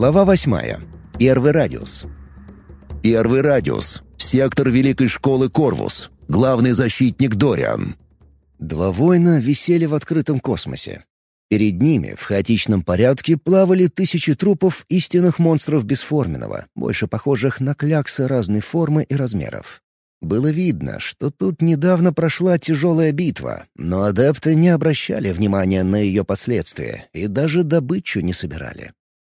Глава восьмая. Первый радиус. Первый радиус. Сектор Великой Школы Корвус. Главный защитник Дориан. Два воина висели в открытом космосе. Перед ними в хаотичном порядке плавали тысячи трупов истинных монстров бесформенного, больше похожих на кляксы разной формы и размеров. Было видно, что тут недавно прошла тяжелая битва, но адепты не обращали внимания на ее последствия и даже добычу не собирали.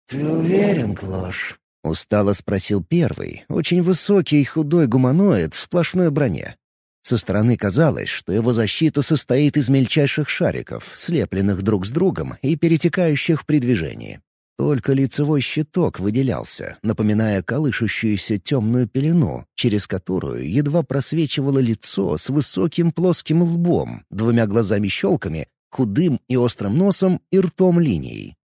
«Ты уверен, Клош?» — устало спросил первый, очень высокий и худой гуманоид в сплошной броне. Со стороны казалось, что его защита состоит из мельчайших шариков, слепленных друг с другом и перетекающих при движении. Только лицевой щиток выделялся, напоминая колышущуюся темную пелену, через которую едва просвечивало лицо с высоким плоским лбом, двумя глазами-щелками, худым и острым носом и ртом линией.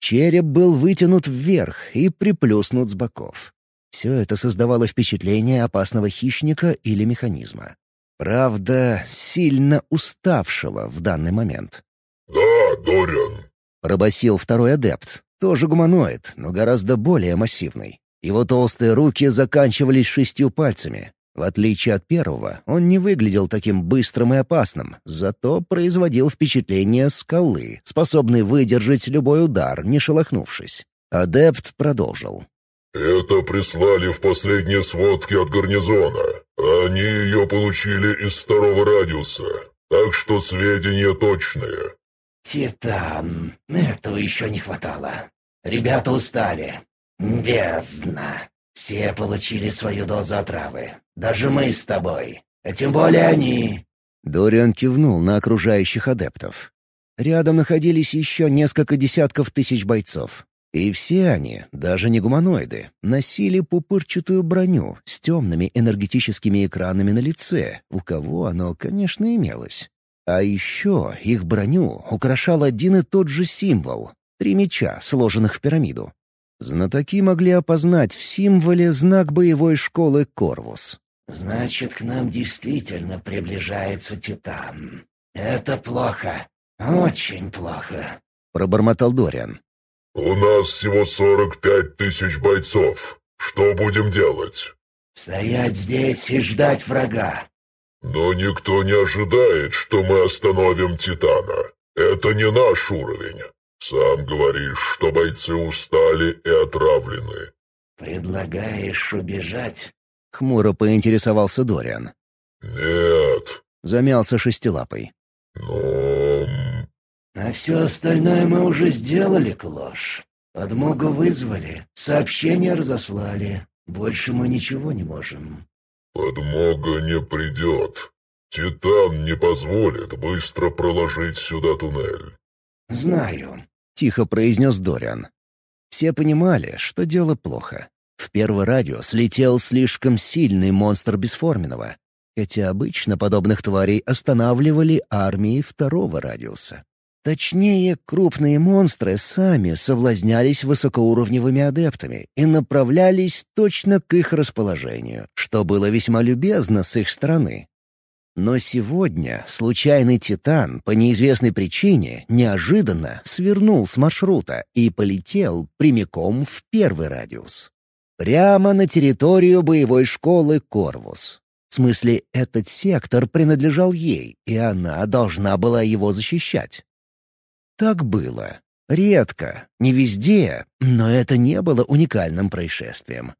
Череп был вытянут вверх и приплюснут с боков. Все это создавало впечатление опасного хищника или механизма. Правда, сильно уставшего в данный момент. «Да, Дориан», — пробасил второй адепт, тоже гуманоид, но гораздо более массивный. Его толстые руки заканчивались шестью пальцами. В отличие от первого, он не выглядел таким быстрым и опасным, зато производил впечатление скалы, способной выдержать любой удар, не шелохнувшись. Адепт продолжил. «Это прислали в последние сводки от гарнизона. Они ее получили из второго радиуса, так что сведения точные». «Титан, этого еще не хватало. Ребята устали. Бездна. Все получили свою дозу отравы. Даже мы с тобой. А тем более они». Дориан кивнул на окружающих адептов. Рядом находились еще несколько десятков тысяч бойцов. И все они, даже не гуманоиды, носили пупырчатую броню с темными энергетическими экранами на лице, у кого оно, конечно, имелось. А еще их броню украшал один и тот же символ — три меча, сложенных в пирамиду. Знатоки могли опознать в символе знак боевой школы Корвус. «Значит, к нам действительно приближается Титан. Это плохо. Очень плохо», — пробормотал Дориан. «У нас всего сорок пять тысяч бойцов. Что будем делать?» «Стоять здесь и ждать врага». «Но никто не ожидает, что мы остановим Титана. Это не наш уровень. Сам говоришь, что бойцы устали и отравлены». «Предлагаешь убежать?» — хмуро поинтересовался Дориан. «Нет», — замялся шестилапый. «Но а все остальное мы уже сделали, Клош. Подмогу вызвали, сообщения разослали. Больше мы ничего не можем. Подмога не придет. Титан не позволит быстро проложить сюда туннель. Знаю, — тихо произнес Дориан. Все понимали, что дело плохо. В первый радиус летел слишком сильный монстр бесформенного, хотя обычно подобных тварей останавливали армии второго радиуса. Точнее, крупные монстры сами соблазнялись высокоуровневыми адептами и направлялись точно к их расположению, что было весьма любезно с их стороны. Но сегодня случайный Титан по неизвестной причине неожиданно свернул с маршрута и полетел прямиком в первый радиус. Прямо на территорию боевой школы Корвус. В смысле, этот сектор принадлежал ей, и она должна была его защищать. Так было. Редко, не везде, но это не было уникальным происшествием.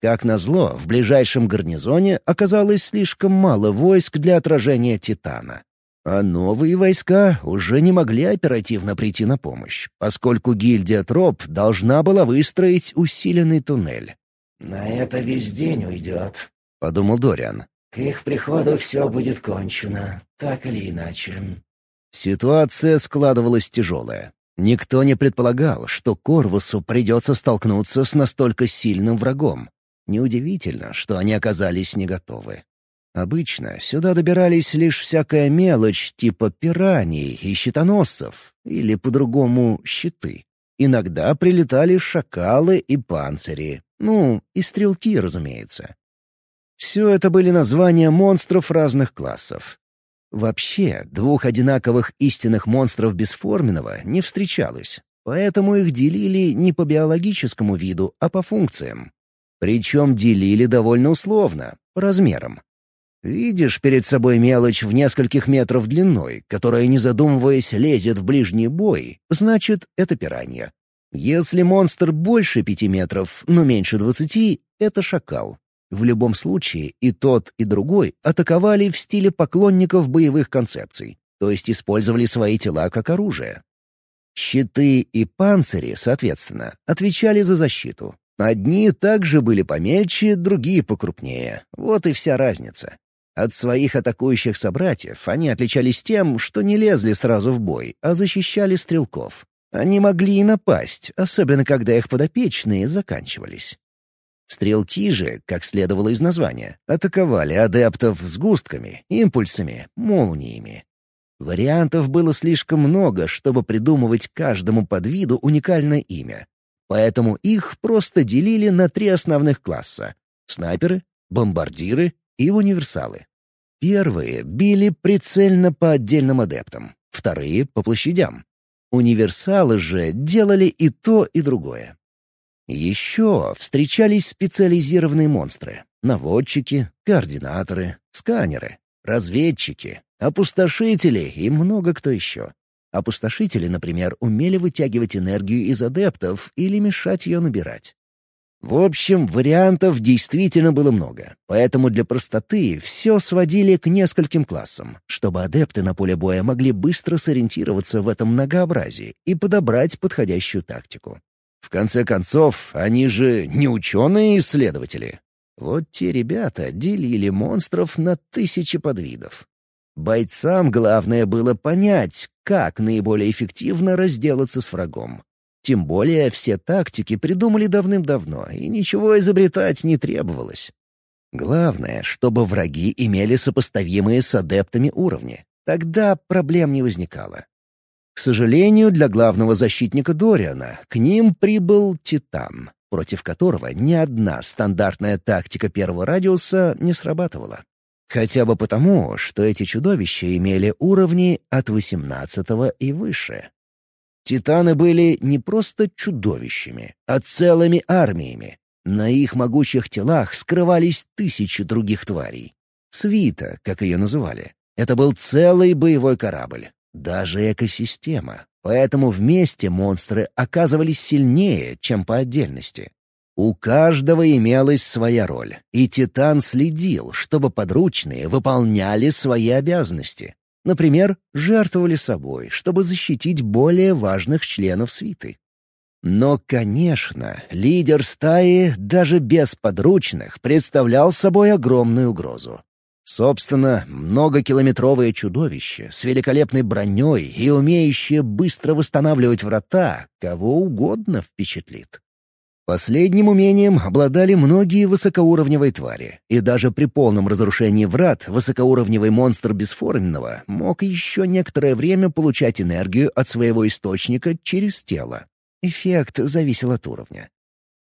Как назло, в ближайшем гарнизоне оказалось слишком мало войск для отражения «Титана». А новые войска уже не могли оперативно прийти на помощь, поскольку гильдия Троп должна была выстроить усиленный туннель. «На это весь день уйдет», — подумал Дориан. «К их приходу все будет кончено, так или иначе». Ситуация складывалась тяжелая. Никто не предполагал, что Корвусу придется столкнуться с настолько сильным врагом. Неудивительно, что они оказались не готовы. Обычно сюда добирались лишь всякая мелочь типа пираний и щитоносцев, или по-другому щиты. Иногда прилетали шакалы и панцири, ну, и стрелки, разумеется. Все это были названия монстров разных классов. Вообще, двух одинаковых истинных монстров бесформенного не встречалось. поэтому их делили не по биологическому виду, а по функциям. Причем делили довольно условно, по размерам. Видишь перед собой мелочь в нескольких метров длиной, которая, не задумываясь, лезет в ближний бой, значит, это пиранья. Если монстр больше пяти метров, но меньше двадцати, это шакал. В любом случае, и тот, и другой атаковали в стиле поклонников боевых концепций, то есть использовали свои тела как оружие. Щиты и панцири, соответственно, отвечали за защиту. Одни также были помельче, другие покрупнее. Вот и вся разница. От своих атакующих собратьев они отличались тем, что не лезли сразу в бой, а защищали стрелков. Они могли и напасть, особенно когда их подопечные заканчивались. Стрелки же, как следовало из названия, атаковали адептов сгустками, импульсами, молниями. Вариантов было слишком много, чтобы придумывать каждому подвиду уникальное имя. Поэтому их просто делили на три основных класса — снайперы, бомбардиры и универсалы. Первые били прицельно по отдельным адептам, вторые — по площадям. Универсалы же делали и то, и другое. Еще встречались специализированные монстры — наводчики, координаторы, сканеры, разведчики, опустошители и много кто еще. Опустошители, например, умели вытягивать энергию из адептов или мешать ее набирать. В общем, вариантов действительно было много, поэтому для простоты все сводили к нескольким классам, чтобы адепты на поле боя могли быстро сориентироваться в этом многообразии и подобрать подходящую тактику. В конце концов, они же не ученые-исследователи. Вот те ребята делили монстров на тысячи подвидов. Бойцам главное было понять, как наиболее эффективно разделаться с врагом. Тем более все тактики придумали давным-давно, и ничего изобретать не требовалось. Главное, чтобы враги имели сопоставимые с адептами уровни. Тогда проблем не возникало. К сожалению, для главного защитника Дориана к ним прибыл Титан, против которого ни одна стандартная тактика первого радиуса не срабатывала. Хотя бы потому, что эти чудовища имели уровни от 18 и выше. Титаны были не просто чудовищами, а целыми армиями. На их могучих телах скрывались тысячи других тварей. Свита, как ее называли. Это был целый боевой корабль, даже экосистема. Поэтому вместе монстры оказывались сильнее, чем по отдельности. У каждого имелась своя роль, и Титан следил, чтобы подручные выполняли свои обязанности. Например, жертвовали собой, чтобы защитить более важных членов свиты. Но, конечно, лидер стаи даже без подручных представлял собой огромную угрозу. Собственно, многокилометровое чудовище с великолепной броней и умеющее быстро восстанавливать врата кого угодно впечатлит. Последним умением обладали многие высокоуровневые твари, и даже при полном разрушении врат высокоуровневый монстр бесформенного мог еще некоторое время получать энергию от своего источника через тело. Эффект зависел от уровня.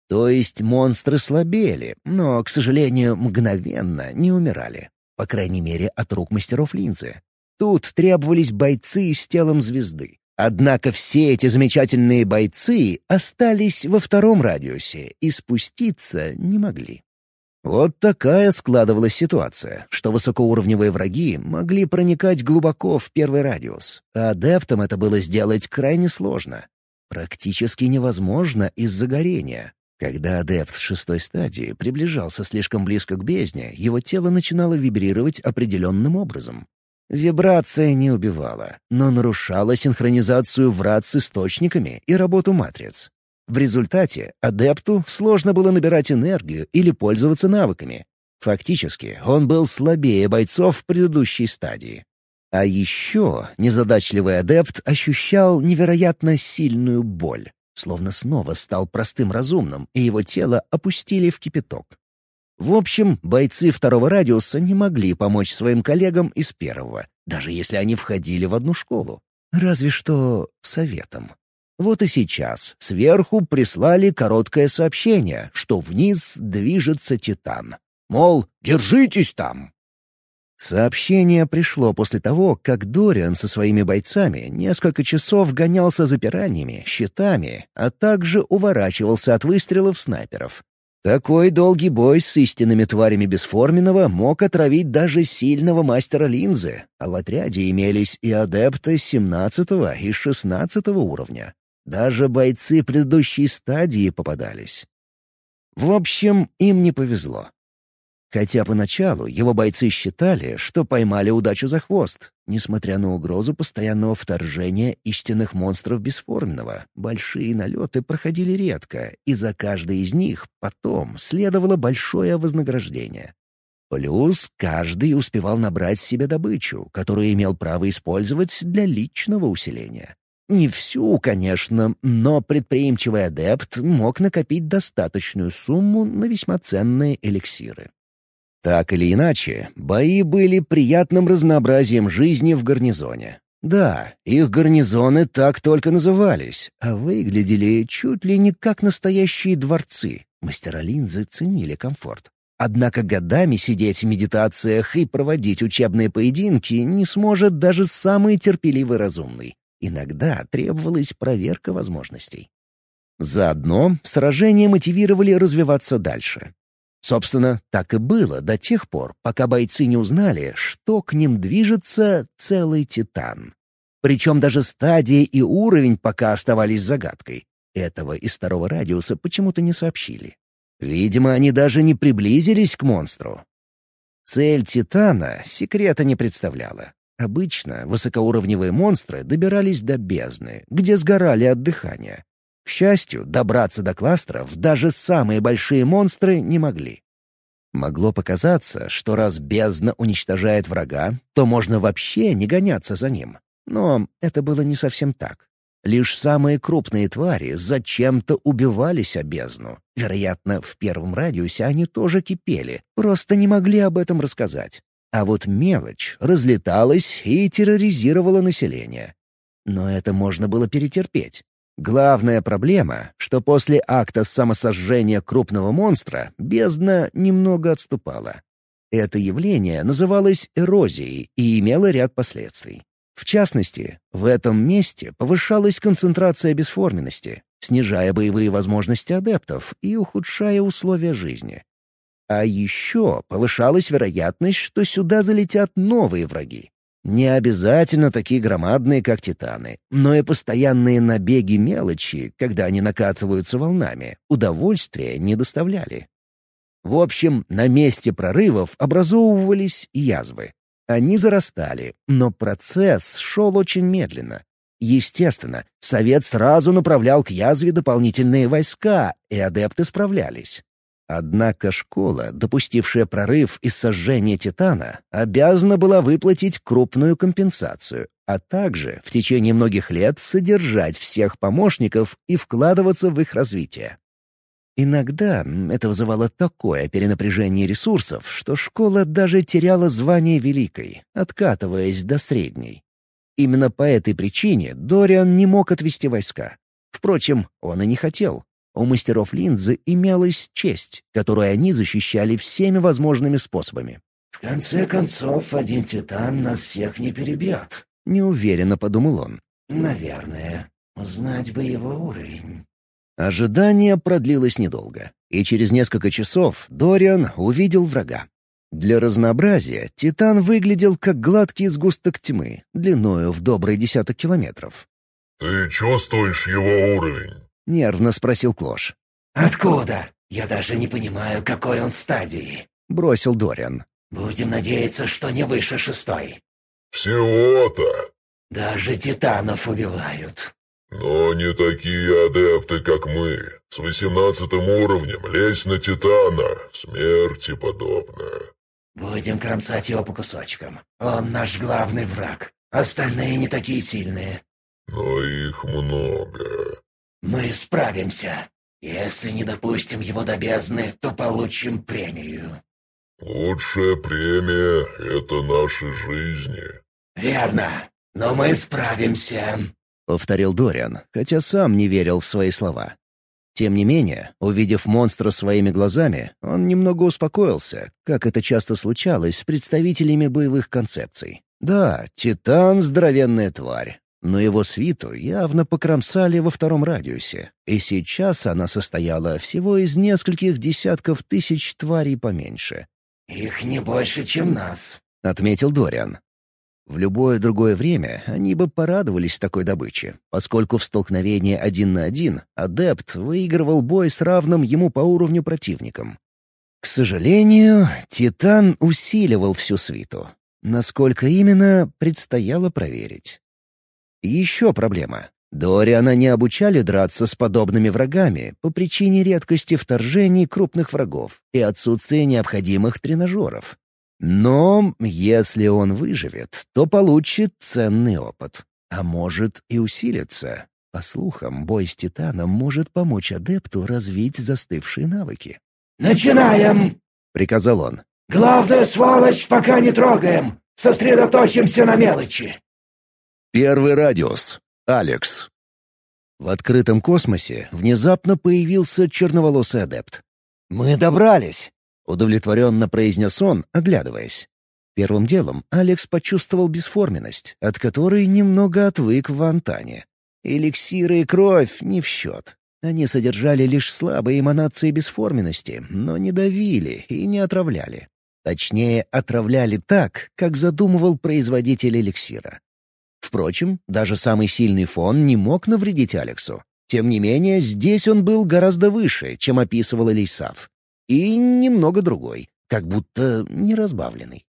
То есть монстры слабели, но, к сожалению, мгновенно не умирали. По крайней мере, от рук мастеров линзы. Тут требовались бойцы с телом звезды, Однако все эти замечательные бойцы остались во втором радиусе и спуститься не могли. Вот такая складывалась ситуация, что высокоуровневые враги могли проникать глубоко в первый радиус, а адептам это было сделать крайне сложно. Практически невозможно из-за горения. Когда адепт шестой стадии приближался слишком близко к бездне, его тело начинало вибрировать определенным образом. Вибрация не убивала, но нарушала синхронизацию врат с источниками и работу матриц. В результате адепту сложно было набирать энергию или пользоваться навыками. Фактически, он был слабее бойцов в предыдущей стадии. А еще незадачливый адепт ощущал невероятно сильную боль, словно снова стал простым разумным, и его тело опустили в кипяток. В общем, бойцы второго радиуса не могли помочь своим коллегам из первого, даже если они входили в одну школу. Разве что советом. Вот и сейчас сверху прислали короткое сообщение, что вниз движется Титан. Мол, держитесь там. Сообщение пришло после того, как Дориан со своими бойцами несколько часов гонялся за пираньями, щитами, а также уворачивался от выстрелов снайперов. Такой долгий бой с истинными тварями бесформенного мог отравить даже сильного мастера линзы, а в отряде имелись и адепты 17 и 16 уровня. Даже бойцы предыдущей стадии попадались. В общем, им не повезло. Хотя поначалу его бойцы считали, что поймали удачу за хвост. Несмотря на угрозу постоянного вторжения истинных монстров бесформенного, большие налеты проходили редко, и за каждый из них потом следовало большое вознаграждение. Плюс каждый успевал набрать себе добычу, которую имел право использовать для личного усиления. Не всю, конечно, но предприимчивый адепт мог накопить достаточную сумму на весьма ценные эликсиры. Так или иначе, бои были приятным разнообразием жизни в гарнизоне. Да, их гарнизоны так только назывались, а выглядели чуть ли не как настоящие дворцы. Мастера линзы ценили комфорт. Однако годами сидеть в медитациях и проводить учебные поединки не сможет даже самый терпеливый разумный. Иногда требовалась проверка возможностей. Заодно сражения мотивировали развиваться дальше. Собственно, так и было до тех пор, пока бойцы не узнали, что к ним движется целый титан. Причем даже стадия и уровень пока оставались загадкой. Этого из второго радиуса почему-то не сообщили. Видимо, они даже не приблизились к монстру. Цель Титана секрета не представляла. Обычно высокоуровневые монстры добирались до бездны, где сгорали от дыхания. К счастью, добраться до кластеров даже самые большие монстры не могли. Могло показаться, что раз бездна уничтожает врага, то можно вообще не гоняться за ним. Но это было не совсем так. Лишь самые крупные твари зачем-то убивались о бездну. Вероятно, в первом радиусе они тоже кипели, просто не могли об этом рассказать. А вот мелочь разлеталась и терроризировала население. Но это можно было перетерпеть. Главная проблема, что после акта самосожжения крупного монстра бездна немного отступала. Это явление называлось эрозией и имело ряд последствий. В частности, в этом месте повышалась концентрация бесформенности, снижая боевые возможности адептов и ухудшая условия жизни. А еще повышалась вероятность, что сюда залетят новые враги. Не обязательно такие громадные, как титаны, но и постоянные набеги мелочи, когда они накатываются волнами, удовольствия не доставляли. В общем, на месте прорывов образовывались язвы. Они зарастали, но процесс шел очень медленно. Естественно, Совет сразу направлял к язве дополнительные войска, и адепты справлялись. Однако школа, допустившая прорыв и сожжение Титана, обязана была выплатить крупную компенсацию, а также в течение многих лет содержать всех помощников и вкладываться в их развитие. Иногда это вызывало такое перенапряжение ресурсов, что школа даже теряла звание великой, откатываясь до средней. Именно по этой причине Дориан не мог отвести войска. Впрочем, он и не хотел. У мастеров линзы имелась честь, которую они защищали всеми возможными способами. «В конце концов, один титан нас всех не перебьет», — неуверенно подумал он. «Наверное. Узнать бы его уровень». Ожидание продлилось недолго, и через несколько часов Дориан увидел врага. Для разнообразия Титан выглядел как гладкий сгусток тьмы, длиною в добрый десяток километров. «Ты чувствуешь его уровень?» — нервно спросил Клош. «Откуда? Я даже не понимаю, какой он стадии», — бросил Дориан. «Будем надеяться, что не выше шестой». «Всего-то?» «Даже титанов убивают». «Но не такие адепты, как мы. С восемнадцатым уровнем лезть на Титана — смерти подобно». «Будем кромсать его по кусочкам. Он наш главный враг. Остальные не такие сильные». «Но их много». «Мы справимся. Если не допустим его до бездны, то получим премию». «Лучшая премия — это наши жизни». «Верно. Но мы справимся», — повторил Дориан, хотя сам не верил в свои слова. Тем не менее, увидев монстра своими глазами, он немного успокоился, как это часто случалось с представителями боевых концепций. Да, Титан — здоровенная тварь, но его свиту явно покромсали во втором радиусе, и сейчас она состояла всего из нескольких десятков тысяч тварей поменьше. «Их не больше, чем нас», — отметил Дориан. В любое другое время они бы порадовались такой добыче, поскольку в столкновении один на один адепт выигрывал бой с равным ему по уровню противником. К сожалению, Титан усиливал всю свиту. Насколько именно, предстояло проверить. Еще проблема. Дориана не обучали драться с подобными врагами по причине редкости вторжений крупных врагов и отсутствия необходимых тренажеров. Но если он выживет, то получит ценный опыт. А может и усилится. По слухам, бой с Титаном может помочь адепту развить застывшие навыки. «Начинаем!» — приказал он. «Главную сволочь пока не трогаем! Сосредоточимся на мелочи!» Первый радиус. Алекс. В открытом космосе внезапно появился черноволосый адепт. «Мы добрались!» — удовлетворенно произнес он, оглядываясь. Первым делом Алекс почувствовал бесформенность, от которой немного отвык в Антане. Эликсиры и кровь не в счет. Они содержали лишь слабые эманации бесформенности, но не давили и не отравляли. Точнее, отравляли так, как задумывал производитель эликсира. Впрочем, даже самый сильный фон не мог навредить Алексу. Тем не менее, здесь он был гораздо выше, чем описывал Элейсав и немного другой, как будто неразбавленный.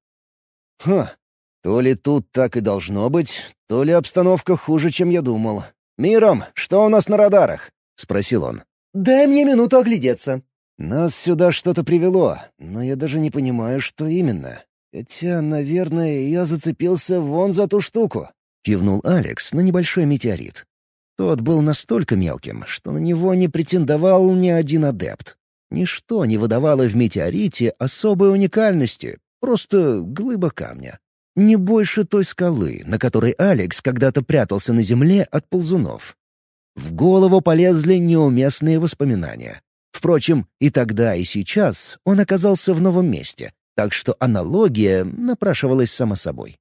«Ха, то ли тут так и должно быть, то ли обстановка хуже, чем я думал. Миром, что у нас на радарах?» — спросил он. «Дай мне минуту оглядеться». «Нас сюда что-то привело, но я даже не понимаю, что именно. Хотя, наверное, я зацепился вон за ту штуку», — кивнул Алекс на небольшой метеорит. Тот был настолько мелким, что на него не претендовал ни один адепт. Ничто не выдавало в метеорите особой уникальности, просто глыба камня. Не больше той скалы, на которой Алекс когда-то прятался на земле от ползунов. В голову полезли неуместные воспоминания. Впрочем, и тогда, и сейчас он оказался в новом месте, так что аналогия напрашивалась само собой.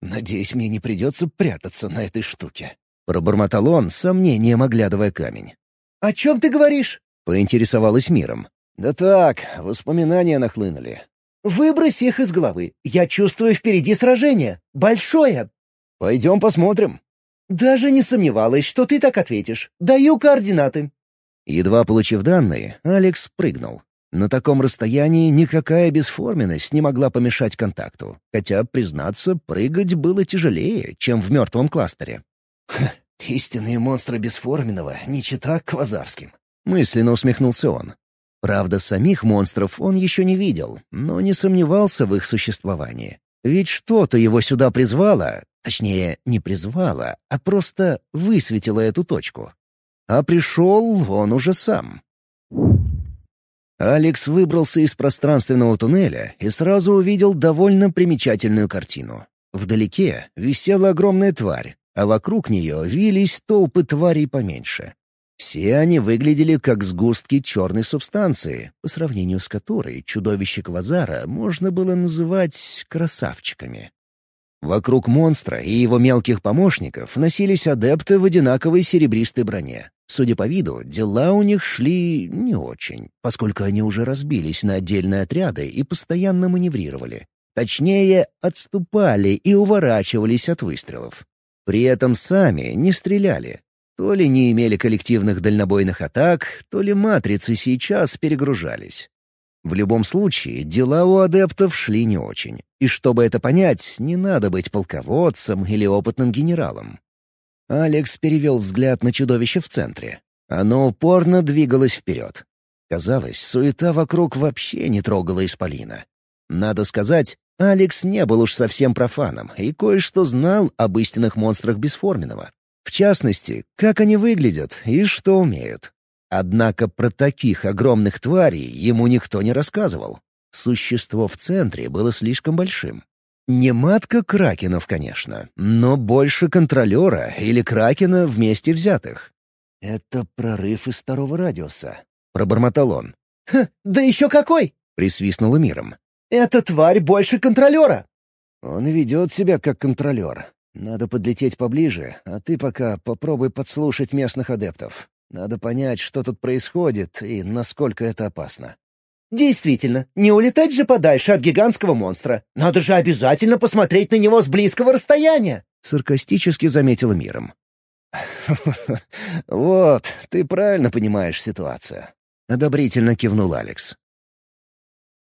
«Надеюсь, мне не придется прятаться на этой штуке», — пробормотал он, сомнением оглядывая камень. «О чем ты говоришь?» Поинтересовалась миром. «Да так, воспоминания нахлынули». «Выбрось их из головы. Я чувствую впереди сражение. Большое». «Пойдем посмотрим». «Даже не сомневалась, что ты так ответишь. Даю координаты». Едва получив данные, Алекс прыгнул. На таком расстоянии никакая бесформенность не могла помешать контакту, хотя, признаться, прыгать было тяжелее, чем в мертвом кластере. Ха, истинные монстры бесформенного не чита квазарским. Мысленно усмехнулся он. Правда, самих монстров он еще не видел, но не сомневался в их существовании. Ведь что-то его сюда призвало, точнее, не призвало, а просто высветило эту точку. А пришел он уже сам. Алекс выбрался из пространственного туннеля и сразу увидел довольно примечательную картину. Вдалеке висела огромная тварь, а вокруг нее вились толпы тварей поменьше. Все они выглядели как сгустки черной субстанции, по сравнению с которой чудовище Квазара можно было называть красавчиками. Вокруг монстра и его мелких помощников носились адепты в одинаковой серебристой броне. Судя по виду, дела у них шли не очень, поскольку они уже разбились на отдельные отряды и постоянно маневрировали. Точнее, отступали и уворачивались от выстрелов. При этом сами не стреляли, то ли не имели коллективных дальнобойных атак, то ли матрицы сейчас перегружались. В любом случае, дела у адептов шли не очень. И чтобы это понять, не надо быть полководцем или опытным генералом. Алекс перевел взгляд на чудовище в центре. Оно упорно двигалось вперед. Казалось, суета вокруг вообще не трогала исполина. Надо сказать, Алекс не был уж совсем профаном и кое-что знал об истинных монстрах Бесформенного. В частности, как они выглядят и что умеют. Однако про таких огромных тварей ему никто не рассказывал. Существо в центре было слишком большим. Не матка кракенов, конечно, но больше контролера или кракена вместе взятых. «Это прорыв из второго радиуса», — пробормотал он. «Ха, да еще какой!» — присвистнула миром. «Эта тварь больше контролера!» «Он ведет себя как контролер. Надо подлететь поближе, а ты пока попробуй подслушать местных адептов. Надо понять, что тут происходит и насколько это опасно». «Действительно, не улетать же подальше от гигантского монстра. Надо же обязательно посмотреть на него с близкого расстояния!» — саркастически заметила миром. «Вот, ты правильно понимаешь ситуацию», — одобрительно кивнул Алекс.